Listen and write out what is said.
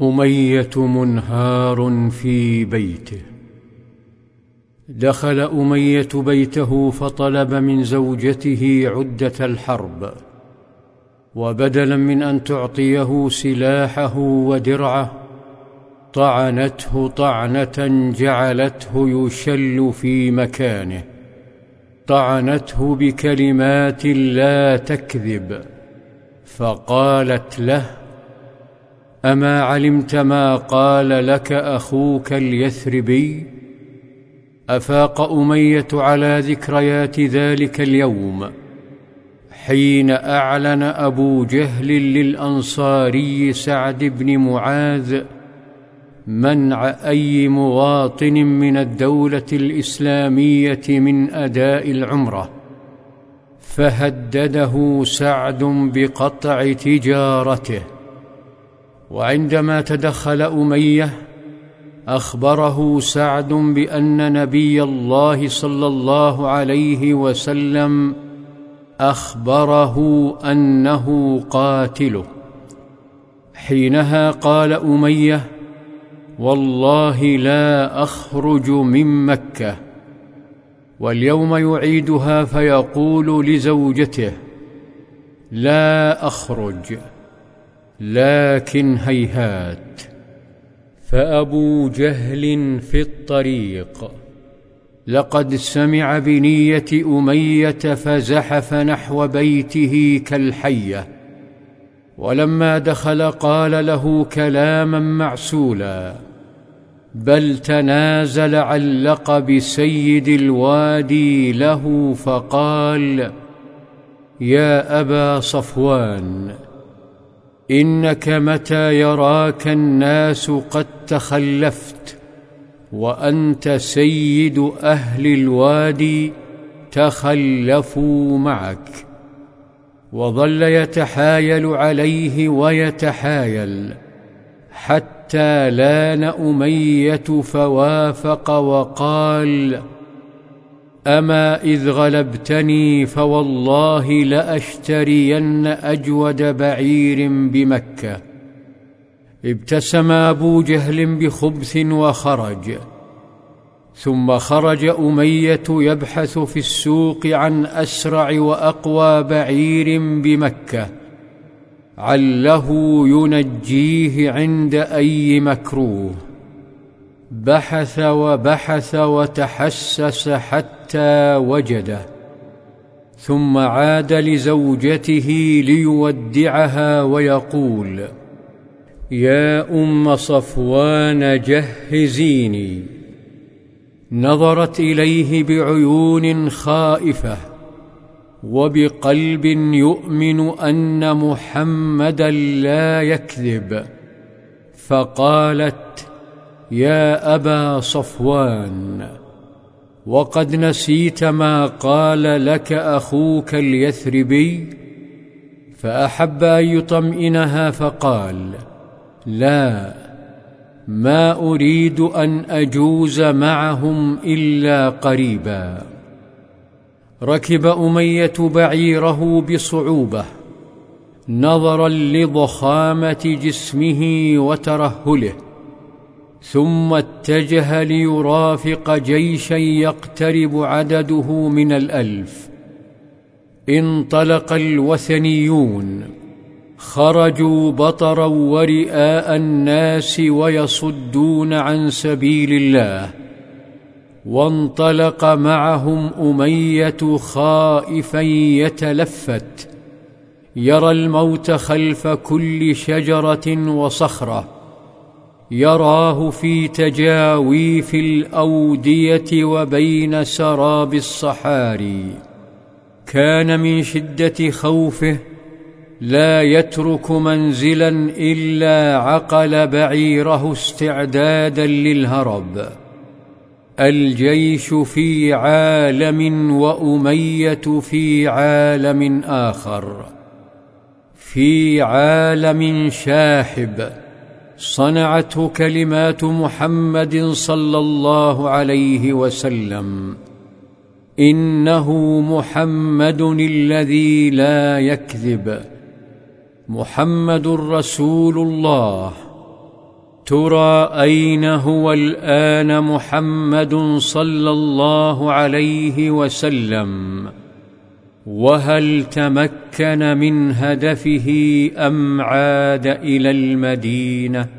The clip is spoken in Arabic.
أمية منهار في بيته. دخل أمية بيته فطلب من زوجته عدة الحرب وبدلا من أن تعطيه سلاحه ودرعه طعنته طعنة جعلته يشل في مكانه طعنته بكلمات لا تكذب فقالت له اما علمت ما قال لك أخوك اليثربي؟ افاق اميه على ذكريات ذلك اليوم؟ حين اعلن ابو جهل للانصاري سعد بن معاذ منع اي مواطن من الدولة الاسلاميه من اداء العمره؟ فهدده سعد بقطع تجارته. وعندما تدخل أمية أخبره سعد بأن نبي الله صلى الله عليه وسلم أخبره أنه قاتله. حينها قال أمية والله لا أخرج من مكة. واليوم يعيدها فيقول لزوجته لا أخرج. لكن هيهات. فأبو جهل في الطريق. لقد سمع بنية أمية فزحف نحو بيته كالحية. ولما دخل قال له كلاما معسولا بل تنازل عن لقب سيد الوادي له فقال يا أبا صفوان إنك متى يراك الناس قد تخلفت وأنت سيد أهل الوادي تخلفوا معك وظل يتحايل عليه ويتحايل حتى لأن أمية فوافق وقال اما اذ غلبتني فوالله لاشترين اجود بعير بمكه ابتسم ابو جهل بخبث وخرج ثم خرج اميه يبحث في السوق عن اسرع واقوى بعير بمكه عله ينجيه عند اي مكروه بحث وبحث وتحسس حتى وجده ثم عاد لزوجته ليودعها ويقول يا أم صفوان جهزيني. نظرت إليه بعيون خائفة وبقلب يؤمن أن محمدا لا يكذب فقالت يا أبا صفوان وقد نسيت ما قال لك أخوك اليثربي فأحب أن يطمئنها فقال لا ما أريد أن أجوز معهم إلا قريبا. ركب أمية بعيره بصعوبة نظرا لضخامة جسمه وترهله. ثم اتجه ليرافق جيشا يقترب عدده من الألف. انطلق الوثنيون. خرجوا بطرا ورئاء الناس ويصدون عن سبيل الله. وانطلق معهم أمية خائفا يتلفت. يرى الموت خلف كل شجرة وصخرة. يراه في تجاويف الأودية وبين سراب الصحاري. كان من شدة خوفه لا يترك منزلا إلا عقل بعيره استعدادا للهرب. الجيش في عالم وأمية في عالم آخر. في عالم شاحب صنعته كلمات محمد صلى الله عليه وسلم. إنه محمد الذي لا يكذب. محمد رسول الله. ترى أين هو الآن محمد صلى الله عليه وسلم؟ وهل تمكن من هدفه أم عاد إلى المدينة؟